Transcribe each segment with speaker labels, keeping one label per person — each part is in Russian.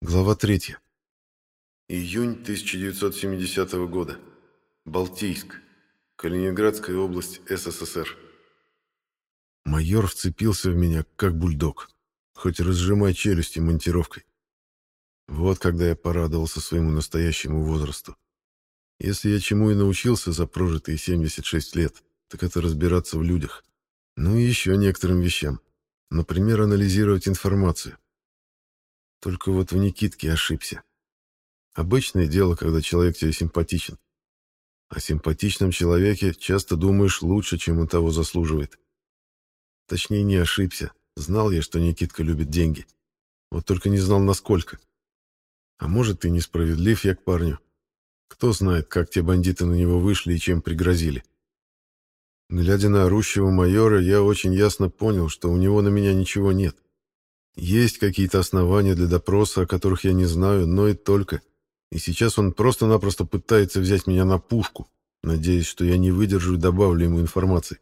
Speaker 1: Глава 3. Июнь 1970 года. Балтийск. Калининградская область СССР. Майор вцепился в меня, как бульдог, хоть разжимай челюсти монтировкой. Вот когда я порадовался своему настоящему возрасту. Если я чему и научился за прожитые 76 лет, так это разбираться в людях. Ну и еще некоторым вещам. Например, анализировать информацию. Только вот в Никитке ошибся. Обычное дело, когда человек тебе симпатичен. О симпатичном человеке часто думаешь лучше, чем он того заслуживает. Точнее, не ошибся. Знал я, что Никитка любит деньги. Вот только не знал, насколько. А может, и несправедлив я к парню. Кто знает, как те бандиты на него вышли и чем пригрозили. Глядя на орущего майора, я очень ясно понял, что у него на меня ничего нет. Есть какие-то основания для допроса, о которых я не знаю, но и только. И сейчас он просто-напросто пытается взять меня на пушку, надеясь, что я не выдержу и добавлю ему информации.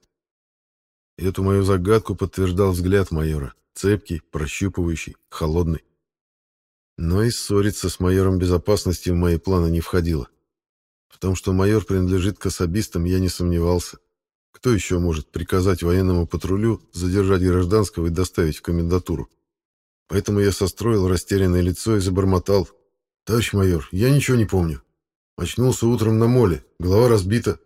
Speaker 1: Эту мою загадку подтверждал взгляд майора. Цепкий, прощупывающий, холодный. Но и ссориться с майором безопасности в мои планы не входило. В том, что майор принадлежит к особистам, я не сомневался. Кто еще может приказать военному патрулю задержать гражданского и доставить в комендатуру? Поэтому я состроил растерянное лицо и забормотал. «Товарищ майор, я ничего не помню. Очнулся утром на моле, голова разбита.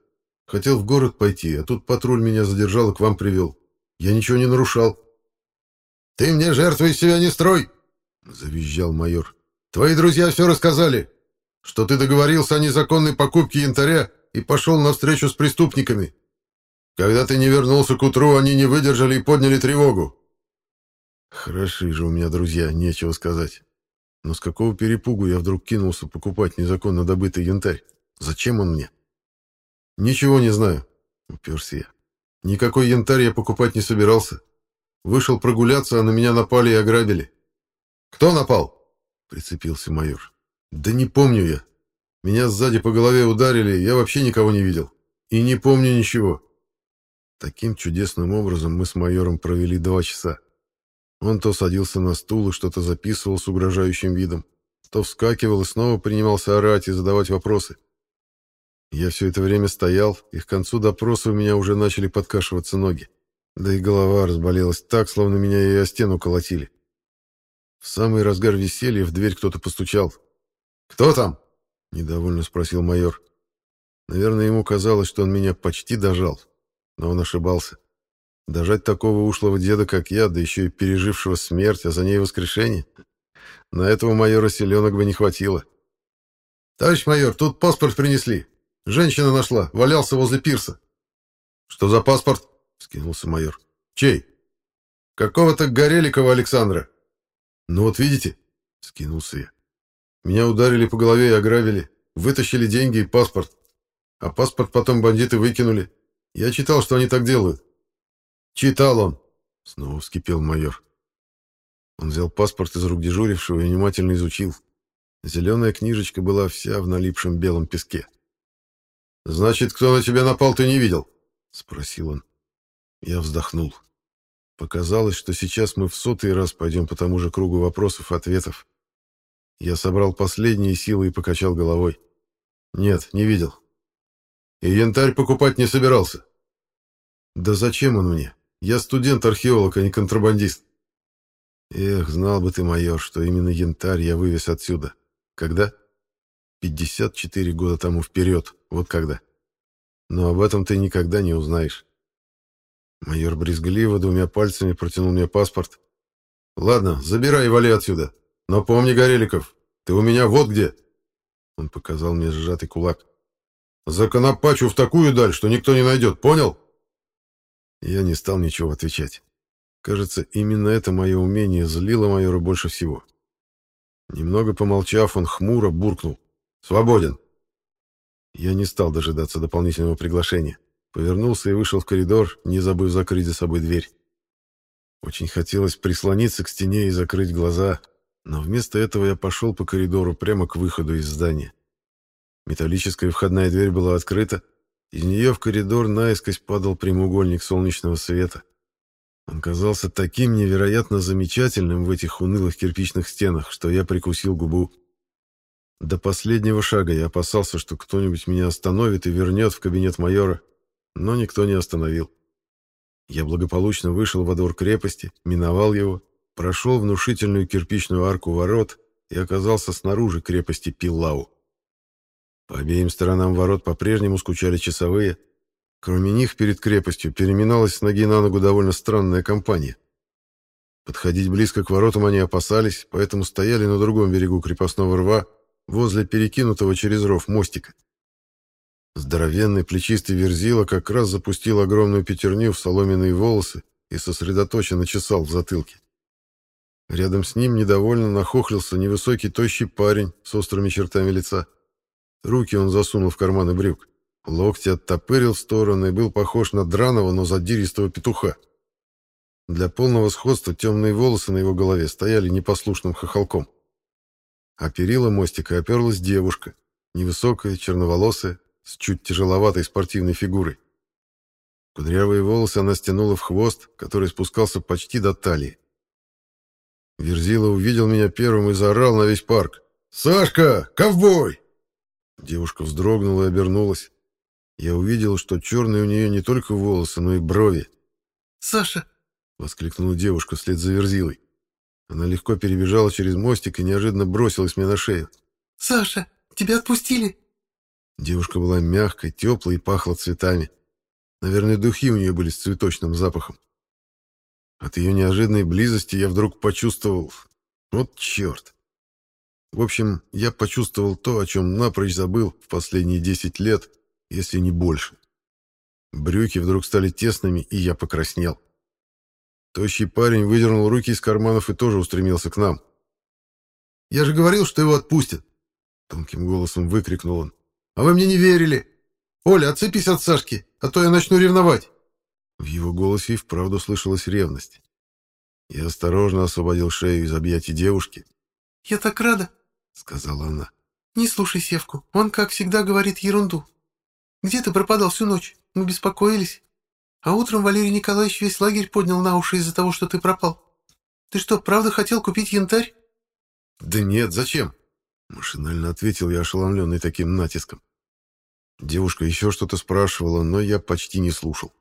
Speaker 1: Хотел в город пойти, а тут патруль меня задержал и к вам привел. Я ничего не нарушал».
Speaker 2: «Ты мне жертву из себя не строй!» — завизжал майор. «Твои друзья все рассказали, что ты договорился о незаконной покупке янтаря и пошел навстречу с преступниками. Когда ты не вернулся к утру, они не выдержали и подняли тревогу.
Speaker 1: Хороши же у меня друзья, нечего сказать. Но с какого перепугу я вдруг кинулся покупать незаконно добытый янтарь? Зачем он мне? Ничего не знаю, уперся я. Никакой янтарь я покупать не собирался. Вышел прогуляться, а на меня напали и ограбили.
Speaker 2: Кто напал?
Speaker 1: Прицепился майор. Да не помню я. Меня сзади по голове ударили, я вообще никого не видел. И не помню ничего. Таким чудесным образом мы с майором провели два часа. Он то садился на стул и что-то записывал с угрожающим видом, то вскакивал и снова принимался орать и задавать вопросы. Я все это время стоял, и к концу допроса у меня уже начали подкашиваться ноги. Да и голова разболелась так, словно меня и о стену колотили. В самый разгар веселья в дверь кто-то постучал.
Speaker 2: «Кто там?»
Speaker 1: — недовольно спросил майор. Наверное, ему казалось, что он меня почти дожал, но он ошибался. Дожать такого ушлого деда, как я, да еще и пережившего смерть, а за ней воскрешение, на этого майора селенок бы не хватило.
Speaker 2: «Товарищ майор, тут паспорт принесли. Женщина нашла, валялся возле пирса».
Speaker 1: «Что за паспорт?» — скинулся майор. «Чей?»
Speaker 2: «Какого-то Гореликова Александра».
Speaker 1: «Ну вот видите?» — скинулся я. «Меня ударили по голове и ограбили, вытащили деньги и паспорт. А паспорт потом бандиты выкинули. Я читал, что они так делают.
Speaker 2: «Читал он!»
Speaker 1: — снова вскипел майор. Он взял паспорт из рук дежурившего и внимательно изучил. Зеленая книжечка была вся в налипшем белом песке.
Speaker 2: «Значит, кто на тебя напал, ты не видел?»
Speaker 1: — спросил он. Я вздохнул. Показалось, что сейчас мы в сотый раз пойдем по тому же кругу вопросов и ответов. Я собрал последние силы и покачал головой. «Нет, не видел».
Speaker 2: «И янтарь покупать не собирался?»
Speaker 1: «Да зачем он мне? Я студент-археолог, а не контрабандист. Эх, знал бы ты, майор, что именно янтарь я вывез отсюда. Когда? 54 года тому вперед, вот когда. Но об этом ты никогда не узнаешь. Майор брезгливо двумя пальцами протянул мне паспорт. «Ладно, забирай и вали отсюда. Но помни, Гореликов, ты у меня вот где!» Он показал мне сжатый кулак. «Законопачу в такую даль, что никто не найдет, понял?» Я не стал ничего отвечать. Кажется, именно это мое умение злило майора больше всего. Немного помолчав, он хмуро буркнул. «Свободен!» Я не стал дожидаться дополнительного приглашения. Повернулся и вышел в коридор, не забыв закрыть за собой дверь. Очень хотелось прислониться к стене и закрыть глаза, но вместо этого я пошел по коридору прямо к выходу из здания. Металлическая входная дверь была открыта, из нее в коридор наискось падал прямоугольник солнечного света. Он казался таким невероятно замечательным в этих унылых кирпичных стенах, что я прикусил губу. До последнего шага я опасался, что кто-нибудь меня остановит и вернет в кабинет майора, но никто не остановил. Я благополучно вышел во двор крепости, миновал его, прошел внушительную кирпичную арку ворот и оказался снаружи крепости Пиллау. По обеим сторонам ворот по-прежнему скучали часовые. Кроме них перед крепостью переминалась с ноги на ногу довольно странная компания. Подходить близко к воротам они опасались, поэтому стояли на другом берегу крепостного рва, возле перекинутого через ров мостика. Здоровенный плечистый верзила как раз запустил огромную пятерню в соломенные волосы и сосредоточенно чесал в затылке. Рядом с ним недовольно нахохлился невысокий тощий парень с острыми чертами лица. Руки он засунул в карманы брюк. Локти оттопырил в стороны и был похож на драного, но задиристого петуха. Для полного сходства темные волосы на его голове стояли непослушным хохолком. А перила мостика оперлась девушка, невысокая, черноволосая, с чуть тяжеловатой спортивной фигурой. Кудрявые волосы она стянула в хвост, который спускался почти до талии. Верзила увидел меня первым и заорал на весь парк. «Сашка! Ковбой!» Девушка вздрогнула и обернулась. Я увидел, что черные у нее не только волосы, но и брови.
Speaker 3: «Саша!»
Speaker 1: — воскликнула девушка вслед за Верзилой. Она легко перебежала через мостик и неожиданно бросилась мне на шею.
Speaker 3: «Саша, тебя отпустили?»
Speaker 1: Девушка была мягкой, теплой и пахла цветами. Наверное, духи у нее были с цветочным запахом. От ее неожиданной близости я вдруг почувствовал... Вот черт! В общем, я почувствовал то, о чем напрочь забыл в последние десять лет, если не больше. Брюки вдруг стали тесными, и я покраснел. Тощий парень выдернул руки из карманов и тоже устремился к нам.
Speaker 2: «Я же говорил, что его отпустят!» Тонким голосом выкрикнул он. «А вы мне не верили! Оля, отцепись от Сашки, а то я начну ревновать!»
Speaker 1: В его голосе и вправду слышалась ревность. Я осторожно освободил шею из объятий девушки.
Speaker 3: «Я так рада!» — сказала она. «Не слушай Севку, он, как всегда, говорит ерунду. Где ты пропадал всю ночь? Мы беспокоились. А утром Валерий Николаевич весь лагерь поднял на уши из-за того, что ты пропал. Ты что, правда хотел купить янтарь?
Speaker 1: Да нет, зачем? Машинально ответил я, ошеломленный таким натиском. Девушка еще что-то спрашивала, но я почти не слушал.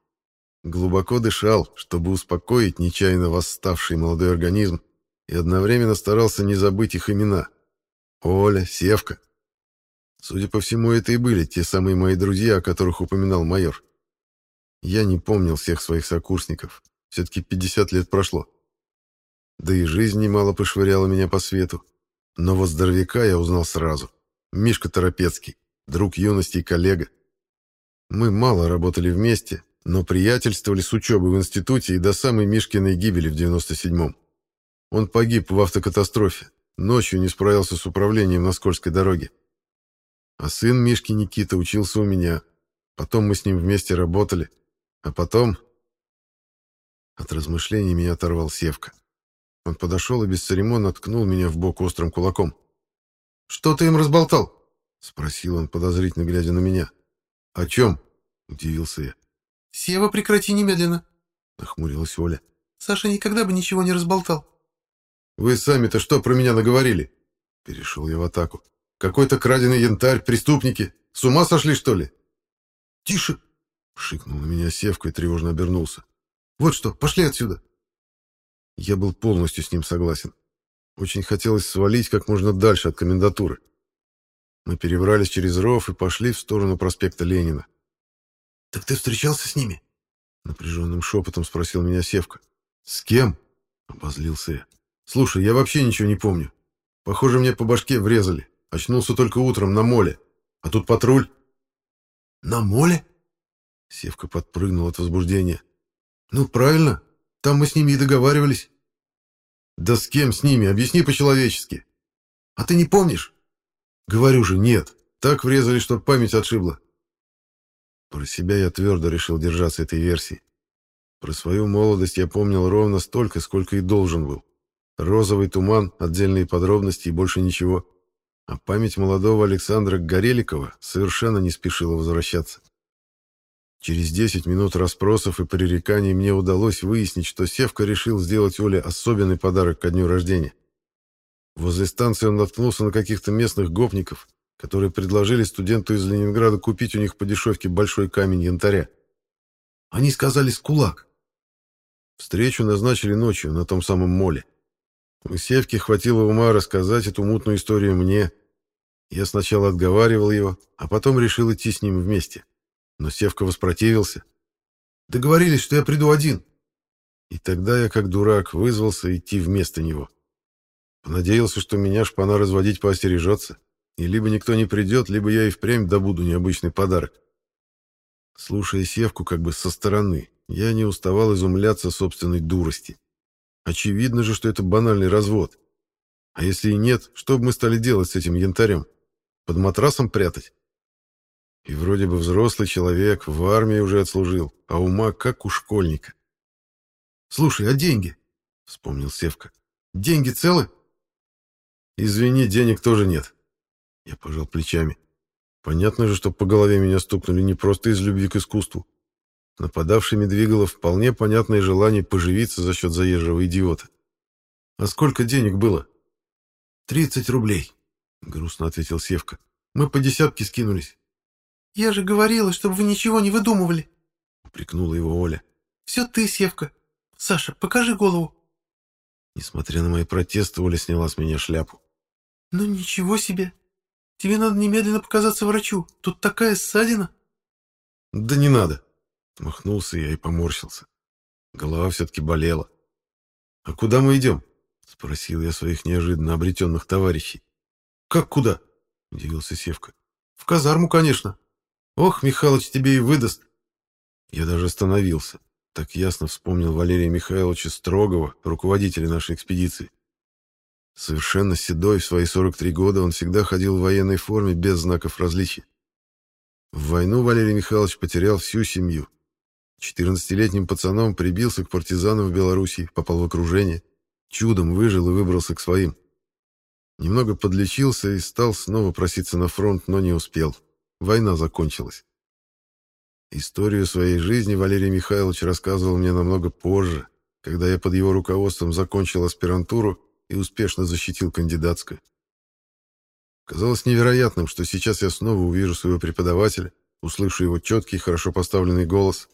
Speaker 1: Глубоко дышал, чтобы успокоить нечаянно восставший молодой организм, и одновременно старался не забыть их имена. Оля, Севка. Судя по всему, это и были те самые мои друзья, о которых упоминал майор. Я не помнил всех своих сокурсников. Все-таки 50 лет прошло. Да и жизнь немало пошвыряла меня по свету. Но вот здоровяка я узнал сразу. Мишка Торопецкий, друг юности и коллега. Мы мало работали вместе, но приятельствовали с учебы в институте и до самой Мишкиной гибели в 97-м. Он погиб в автокатастрофе, ночью не справился с управлением на скользкой дороге. А сын Мишки Никита учился у меня. Потом мы с ним вместе работали. А потом... От размышлений меня оторвал Севка. Он подошел и бесцеремонно ткнул меня в бок острым кулаком.
Speaker 2: «Что ты им разболтал?»
Speaker 1: — спросил он, подозрительно глядя на меня. «О чем?» — удивился я.
Speaker 3: «Сева, прекрати немедленно!»
Speaker 1: — нахмурилась Оля.
Speaker 3: «Саша никогда бы ничего не разболтал».
Speaker 1: «Вы сами-то что про меня наговорили?» Перешел я в атаку. «Какой-то краденый янтарь, преступники. С ума сошли, что ли?»
Speaker 2: «Тише!»
Speaker 1: Шикнул на меня Севка и тревожно обернулся.
Speaker 2: «Вот что, пошли отсюда!»
Speaker 1: Я был полностью с ним согласен. Очень хотелось свалить как можно дальше от комендатуры. Мы перебрались через ров и пошли в сторону проспекта Ленина.
Speaker 2: «Так ты встречался с ними?»
Speaker 1: Напряженным шепотом спросил меня Севка. «С кем?» — обозлился я. «Слушай, я вообще ничего не помню. Похоже, мне по башке врезали. Очнулся только утром на моле. А тут патруль».
Speaker 2: «На моле?»
Speaker 1: Севка подпрыгнул от возбуждения.
Speaker 2: «Ну, правильно. Там мы с ними и договаривались».
Speaker 1: «Да с кем с ними? Объясни по-человечески».
Speaker 2: «А ты не помнишь?»
Speaker 1: «Говорю же, нет. Так врезали, что память отшибла». Про себя я твердо решил держаться этой версии. Про свою молодость я помнил ровно столько, сколько и должен был. Розовый туман, отдельные подробности и больше ничего. А память молодого Александра Гореликова совершенно не спешила возвращаться. Через 10 минут расспросов и пререканий мне удалось выяснить, что Севка решил сделать Оле особенный подарок ко дню рождения. Возле станции он наткнулся на каких-то местных гопников, которые предложили студенту из Ленинграда купить у них по дешевке большой камень янтаря. Они сказали кулак. Встречу назначили ночью на том самом моле. У Севки хватило ума рассказать эту мутную историю мне. Я сначала отговаривал его, а потом решил идти с ним вместе. Но Севка воспротивился. Договорились, что я приду один. И тогда я, как дурак, вызвался идти вместо него. Понадеялся, что меня шпана разводить поостережется, и либо никто не придет, либо я и впрямь добуду необычный подарок. Слушая Севку как бы со стороны, я не уставал изумляться собственной дурости. Очевидно же, что это банальный развод. А если и нет, что бы мы стали делать с этим янтарем? Под матрасом прятать? И вроде бы взрослый человек, в армии уже отслужил, а ума как у школьника. «Слушай, а деньги?» — вспомнил Севка. «Деньги целы?» «Извини, денег тоже нет». Я пожал плечами. Понятно же, что по голове меня стукнули не просто из любви к искусству. Нападавшими двигало вполне понятное желание поживиться за счет заезжего идиота. «А сколько денег было?» «Тридцать рублей», — грустно ответил Севка. «Мы по десятке скинулись.
Speaker 3: «Я же говорила, чтобы вы ничего не выдумывали!»
Speaker 1: — упрекнула его Оля.
Speaker 3: «Все ты, Севка. Саша, покажи голову!»
Speaker 1: Несмотря на мои протесты, Оля сняла с меня шляпу.
Speaker 3: «Ну ничего себе! Тебе надо немедленно показаться врачу. Тут такая ссадина!»
Speaker 1: «Да не надо!» — махнулся я и поморщился. Голова все-таки болела. «А куда мы идем?» — спросил я своих неожиданно обретенных товарищей. «Как куда?» — удивился Севка. «В казарму, конечно. Ох, Михалыч тебе и выдаст. Я даже остановился. Так ясно вспомнил Валерия Михайловича Строгова, руководителя нашей экспедиции. Совершенно седой, в свои 43 года, он всегда ходил в военной форме без знаков различия. В войну Валерий Михайлович потерял всю семью. 14-летним пацаном прибился к партизанам в Белоруссии, попал в окружение, чудом выжил и выбрался к своим. Немного подлечился и стал снова проситься на фронт, но не успел. Война закончилась. Историю своей жизни Валерий Михайлович рассказывал мне намного позже, когда я под его руководством закончил аспирантуру и успешно защитил кандидатскую. Казалось невероятным, что сейчас я снова увижу своего преподавателя, услышу его четкий, хорошо поставленный голос.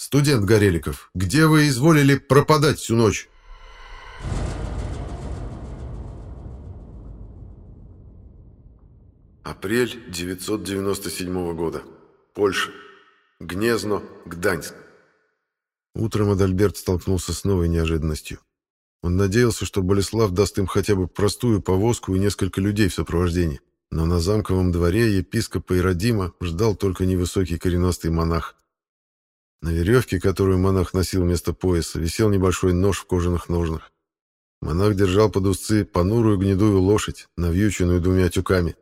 Speaker 1: «Студент Гореликов, где вы изволили пропадать всю ночь?» Апрель 997 года. Польша. Гнезно, Гданьск. Утром Адальберт столкнулся с новой неожиданностью. Он надеялся, что Болеслав даст им хотя бы простую повозку и несколько людей в сопровождении. Но на замковом дворе епископа Иродима ждал только невысокий коренастый монах. На веревке, которую монах носил вместо пояса, висел небольшой нож в кожаных ножнах. Монах держал под узцы понурую гнедую лошадь, навьюченную двумя тюками.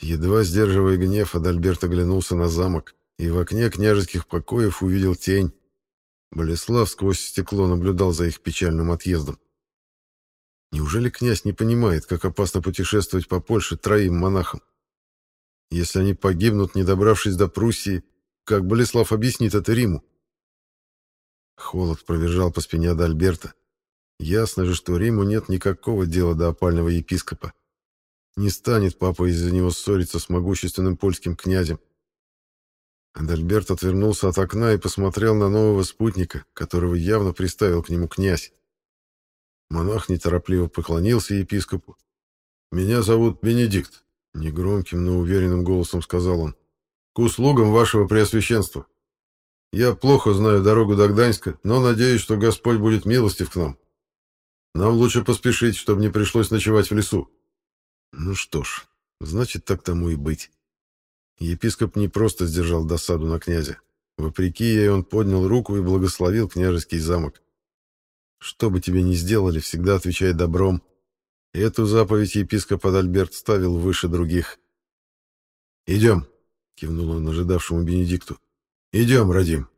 Speaker 1: Едва сдерживая гнев, Адальберт оглянулся на замок и в окне княжеских покоев увидел тень. Болеслав сквозь стекло наблюдал за их печальным отъездом. Неужели князь не понимает, как опасно путешествовать по Польше троим монахам? Если они погибнут, не добравшись до Пруссии, как Болеслав объяснит это Риму? Холод пробежал по спине Адальберта. Ясно же, что Риму нет никакого дела до опального епископа. Не станет папа из-за него ссориться с могущественным польским князем. Адальберт отвернулся от окна и посмотрел на нового спутника, которого явно приставил к нему князь. Монах неторопливо поклонился епископу. «Меня зовут Бенедикт», — негромким, но уверенным голосом сказал он. «К услугам вашего преосвященства. Я плохо знаю дорогу до Гданьска, но надеюсь, что Господь будет милостив к нам. Нам лучше поспешить, чтобы не пришлось ночевать в лесу. Ну что ж, значит, так тому и быть. Епископ не просто сдержал досаду на князя. Вопреки ей он поднял руку и благословил княжеский замок. Что бы тебе ни сделали, всегда отвечай добром. Эту заповедь епископ Адальберт ставил выше других. «Идем», — кивнул он ожидавшему Бенедикту. «Идем, Радим».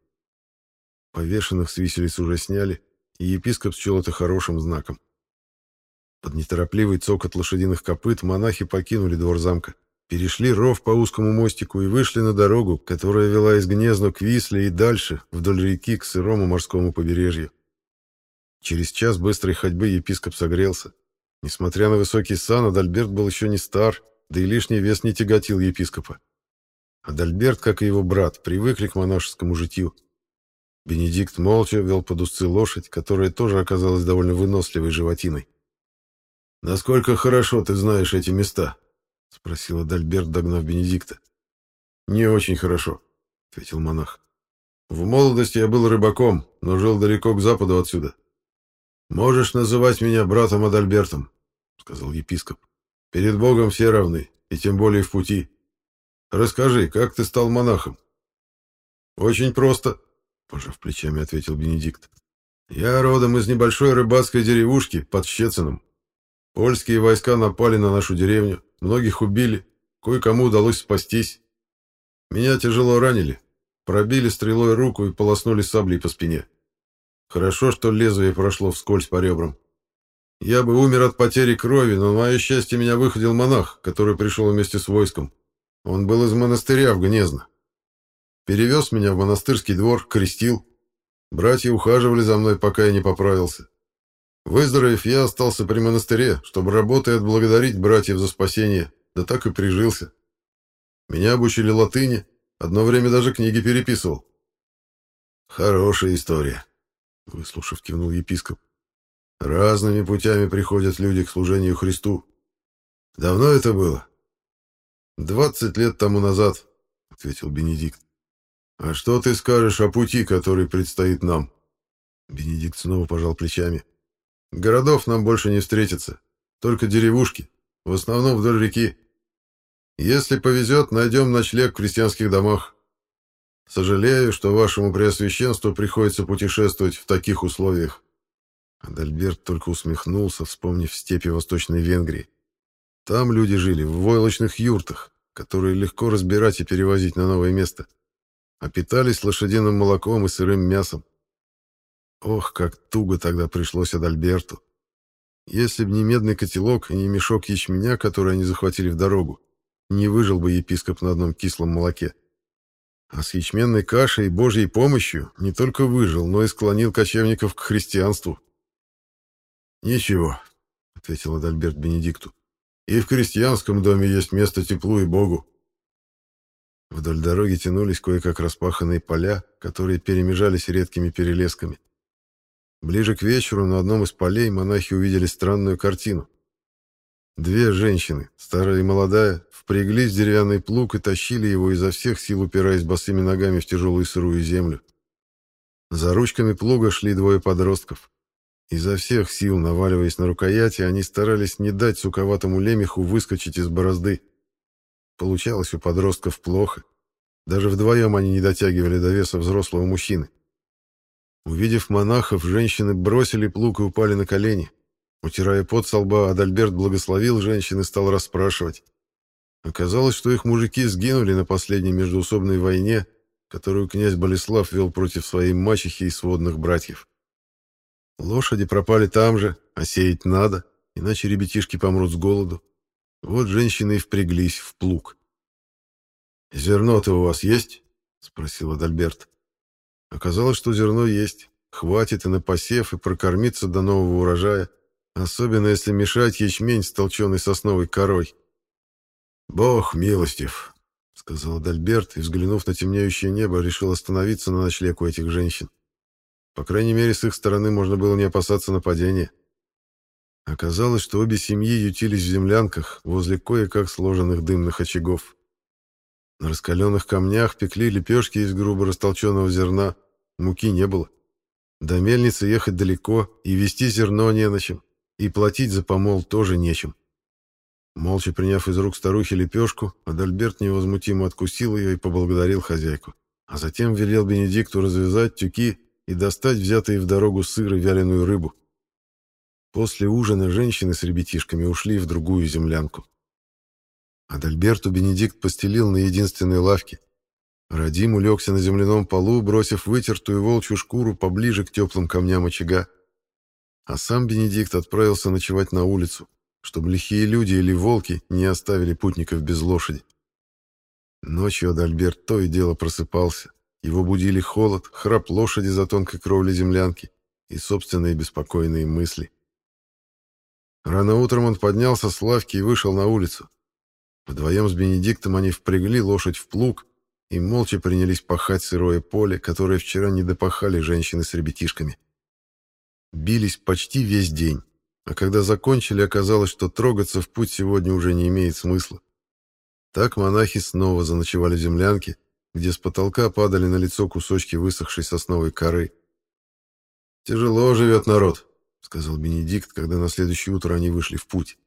Speaker 1: Повешенных с виселиц уже сняли, и епископ счел это хорошим знаком. Под неторопливый цокот лошадиных копыт монахи покинули двор замка. перешли ров по узкому мостику и вышли на дорогу, которая вела из Гнезно к Висле и дальше, вдоль реки к сырому морскому побережью. Через час быстрой ходьбы епископ согрелся. Несмотря на высокий сан, Адальберт был еще не стар, да и лишний вес не тяготил епископа. Адальберт, как и его брат, привыкли к монашескому житью. Бенедикт молча вел под узцы лошадь, которая тоже оказалась довольно выносливой животиной. «Насколько хорошо ты знаешь эти места?» — спросил Адальберт, догнав Бенедикта. «Не очень хорошо», — ответил монах. «В молодости я был рыбаком, но жил далеко к западу отсюда. Можешь называть меня братом Адальбертом», — сказал епископ. «Перед Богом все равны, и тем более в пути. Расскажи, как ты стал монахом?» «Очень просто», — пожав плечами, ответил Бенедикт. «Я родом из небольшой рыбацкой деревушки под Щецином. Польские войска напали на нашу деревню, многих убили, кое-кому удалось спастись. Меня тяжело ранили, пробили стрелой руку и полоснули саблей по спине. Хорошо, что лезвие прошло вскользь по ребрам. Я бы умер от потери крови, но, на мое счастье, меня выходил монах, который пришел вместе с войском. Он был из монастыря в Гнезно. Перевез меня в монастырский двор, крестил. Братья ухаживали за мной, пока я не поправился. Выздоровев, я остался при монастыре, чтобы, работая, отблагодарить братьев за спасение, да так и прижился. Меня обучили латыни, одно время даже книги переписывал. Хорошая история, выслушав, кивнул епископ. Разными путями приходят люди к служению Христу. Давно это было? Двадцать лет тому назад, ответил Бенедикт. А что ты скажешь о пути, который предстоит нам? Бенедикт снова пожал плечами. Городов нам больше не встретится, только деревушки, в основном вдоль реки. Если повезет, найдем ночлег в крестьянских домах. Сожалею, что вашему преосвященству приходится путешествовать в таких условиях. Адальберт только усмехнулся, вспомнив степи Восточной Венгрии. Там люди жили в войлочных юртах, которые легко разбирать и перевозить на новое место, а питались лошадиным молоком и сырым мясом. Ох, как туго тогда пришлось Адальберту. Если б не медный котелок и не мешок ячменя, который они захватили в дорогу, не выжил бы епископ на одном кислом молоке. А с ячменной кашей и божьей помощью не только выжил, но и склонил кочевников к христианству. «Ничего», — ответил Адальберт Бенедикту, — «и в крестьянском доме есть место теплу и Богу». Вдоль дороги тянулись кое-как распаханные поля, которые перемежались редкими перелесками. Ближе к вечеру на одном из полей монахи увидели странную картину. Две женщины, старая и молодая, впряглись в деревянный плуг и тащили его изо всех сил, упираясь босыми ногами в тяжелую сырую землю. За ручками плуга шли двое подростков. Изо всех сил, наваливаясь на рукояти, они старались не дать суковатому лемеху выскочить из борозды. Получалось у подростков плохо. Даже вдвоем они не дотягивали до веса взрослого мужчины. Увидев монахов, женщины бросили плуг и упали на колени. Утирая пот со лба, Адальберт благословил женщин и стал расспрашивать. Оказалось, что их мужики сгинули на последней междуусобной войне, которую князь Болеслав вел против своей мачехи и сводных братьев. Лошади пропали там же, а сеять надо, иначе ребятишки помрут с голоду. Вот женщины и впряглись в плуг. «Зерно-то у вас есть?» — спросил Адальберт. Оказалось, что зерно есть. Хватит и на посев, и прокормиться до нового урожая, особенно если мешать ячмень с толченой сосновой корой. «Бог милостив», — сказал Дальберт, и, взглянув на темнеющее небо, решил остановиться на ночлег у этих женщин. По крайней мере, с их стороны можно было не опасаться нападения. Оказалось, что обе семьи ютились в землянках возле кое-как сложенных дымных очагов. На раскаленных камнях пекли лепешки из грубо растолченного зерна, муки не было. До мельницы ехать далеко, и везти зерно не на чем, и платить за помол тоже нечем. Молча приняв из рук старухи лепешку, Адальберт невозмутимо откусил ее и поблагодарил хозяйку, а затем велел Бенедикту развязать тюки и достать взятые в дорогу сыр и вяленую рыбу. После ужина женщины с ребятишками ушли в другую землянку. Адальберту Бенедикт постелил на единственной лавке. Радим улегся на земляном полу, бросив вытертую волчью шкуру поближе к теплым камням очага. А сам Бенедикт отправился ночевать на улицу, чтобы лихие люди или волки не оставили путников без лошади. Ночью Адальберт то и дело просыпался. Его будили холод, храп лошади за тонкой кровлей землянки и собственные беспокойные мысли. Рано утром он поднялся с лавки и вышел на улицу. Вдвоем с Бенедиктом они впрягли лошадь в плуг и молча принялись пахать сырое поле, которое вчера не допахали женщины с ребятишками. Бились почти весь день, а когда закончили, оказалось, что трогаться в путь сегодня уже не имеет смысла. Так монахи снова заночевали в землянке, где с потолка падали на лицо кусочки высохшей сосновой коры. «Тяжело живет народ», — сказал Бенедикт, когда на следующее утро они вышли в путь.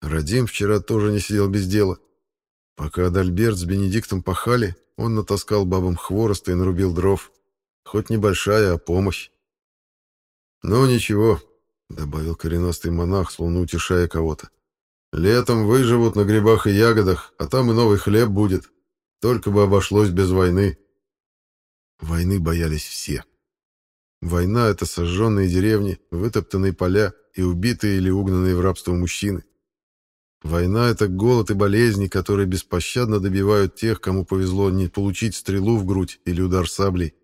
Speaker 1: Радим вчера тоже не сидел без дела. Пока Адальберт с Бенедиктом пахали, он натаскал бабам хвороста и нарубил дров. Хоть небольшая, а помощь. «Ну, ничего», — добавил коренастый монах, словно утешая кого-то. «Летом выживут на грибах и ягодах, а там и новый хлеб будет. Только бы обошлось без войны». Войны боялись все. Война — это сожженные деревни, вытоптанные поля и убитые или угнанные в рабство мужчины. Война — это голод и болезни, которые беспощадно добивают тех, кому повезло не получить стрелу в грудь или удар саблей.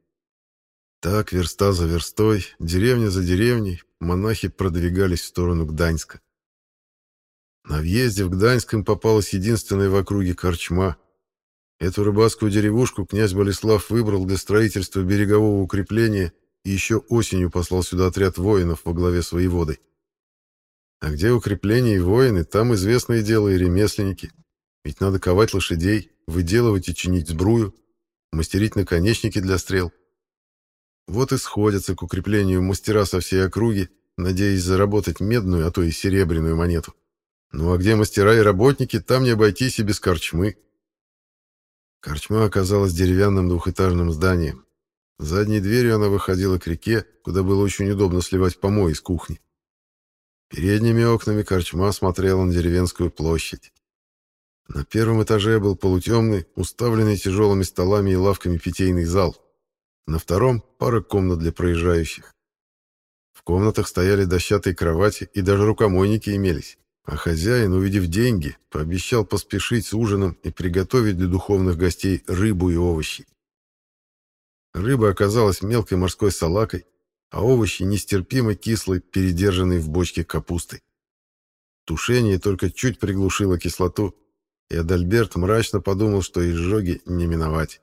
Speaker 1: Так, верста за верстой, деревня за деревней, монахи продвигались в сторону Гданьска. На въезде в Гданьск им попалась единственная в округе корчма. Эту рыбацкую деревушку князь Болеслав выбрал для строительства берегового укрепления и еще осенью послал сюда отряд воинов во главе с воеводой. А где укрепления и воины, там известное дело и ремесленники. Ведь надо ковать лошадей, выделывать и чинить сбрую, мастерить наконечники для стрел. Вот и сходятся к укреплению мастера со всей округи, надеясь заработать медную, а то и серебряную монету. Ну а где мастера и работники, там не обойтись и без корчмы. Корчма оказалась деревянным двухэтажным зданием. Задней дверью она выходила к реке, куда было очень удобно сливать помой из кухни. Передними окнами корчма смотрела на деревенскую площадь. На первом этаже был полутемный, уставленный тяжелыми столами и лавками питейный зал. На втором — пара комнат для проезжающих. В комнатах стояли дощатые кровати и даже рукомойники имелись. А хозяин, увидев деньги, пообещал поспешить с ужином и приготовить для духовных гостей рыбу и овощи. Рыба оказалась мелкой морской салакой, а овощи нестерпимо кислой, передержанной в бочке капустой. Тушение только чуть приглушило кислоту, и Адальберт мрачно подумал, что изжоги не миновать.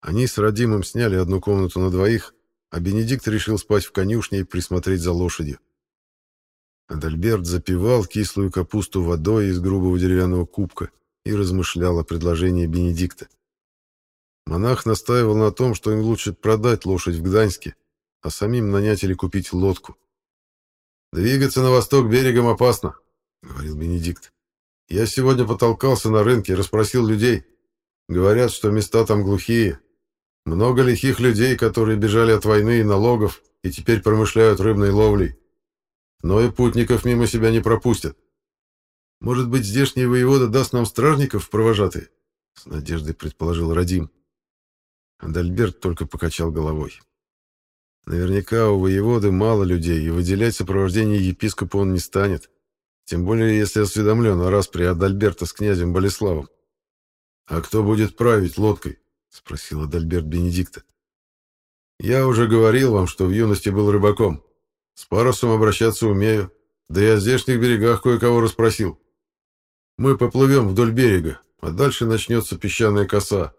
Speaker 1: Они с Радимом сняли одну комнату на двоих, а Бенедикт решил спать в конюшне и присмотреть за лошадью. Адальберт запивал кислую капусту водой из грубого деревянного кубка и размышлял о предложении Бенедикта. Монах настаивал на том, что им лучше продать лошадь в Гданьске, а самим нанять или купить лодку. «Двигаться на восток берегом опасно», — говорил Бенедикт. «Я сегодня потолкался на рынке, расспросил людей. Говорят, что места там глухие, много лихих людей, которые бежали от войны и налогов и теперь промышляют рыбной ловлей. Но и путников мимо себя не пропустят. Может быть, здешний воевода даст нам стражников провожатые? С надеждой предположил Радим. Адальберт только покачал головой. Наверняка у воеводы мало людей, и выделять сопровождение епископа он не станет. Тем более, если осведомлен о распре Адальберта с князем Болеславом. А кто будет править лодкой? — спросил Адальберт Бенедикта. «Я уже говорил вам, что в юности был рыбаком. С парусом обращаться умею, да и о здешних берегах кое-кого расспросил. Мы поплывем вдоль берега, а дальше начнется песчаная коса.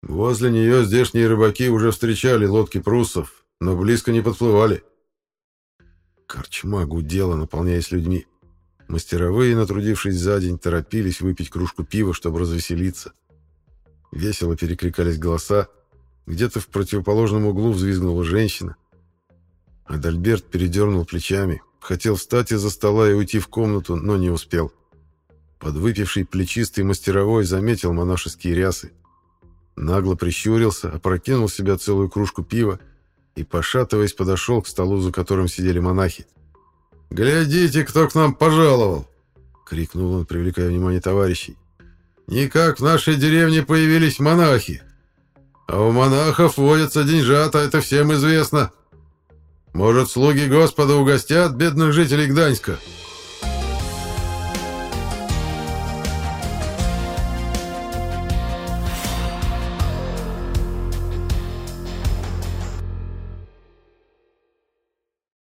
Speaker 1: Возле нее здешние рыбаки уже встречали лодки пруссов, но близко не подплывали». Корчма гудела, наполняясь людьми. Мастеровые, натрудившись за день, торопились выпить кружку пива, чтобы развеселиться. Весело перекликались голоса. Где-то в противоположном углу взвизгнула женщина. Адальберт передернул плечами. Хотел встать из-за стола и уйти в комнату, но не успел. Подвыпивший плечистый мастеровой заметил монашеские рясы. Нагло прищурился, опрокинул в себя целую кружку пива и, пошатываясь, подошел к столу, за которым сидели монахи. «Глядите, кто к нам пожаловал!» — крикнул он, привлекая внимание товарищей. Никак в нашей деревне появились монахи. А у монахов водятся деньжата, это всем известно. Может, слуги Господа угостят бедных жителей Гданьска?»